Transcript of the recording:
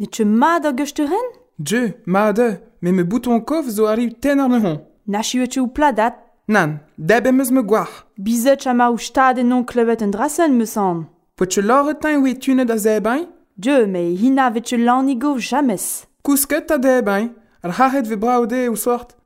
N'eche mat ar geusterenn Je, ma de, me me bouton kof zo arriv ten ar nehon. Na chiu ou pladat Nan, deb emeus me gwar. Bizet chama ou stad en non klevet en drasen me san. Poetche loretin ou etune da zebain? Je, me hina vetche lan igov jamais. Kousket a debain, ar c'harret ve braoude ou sort.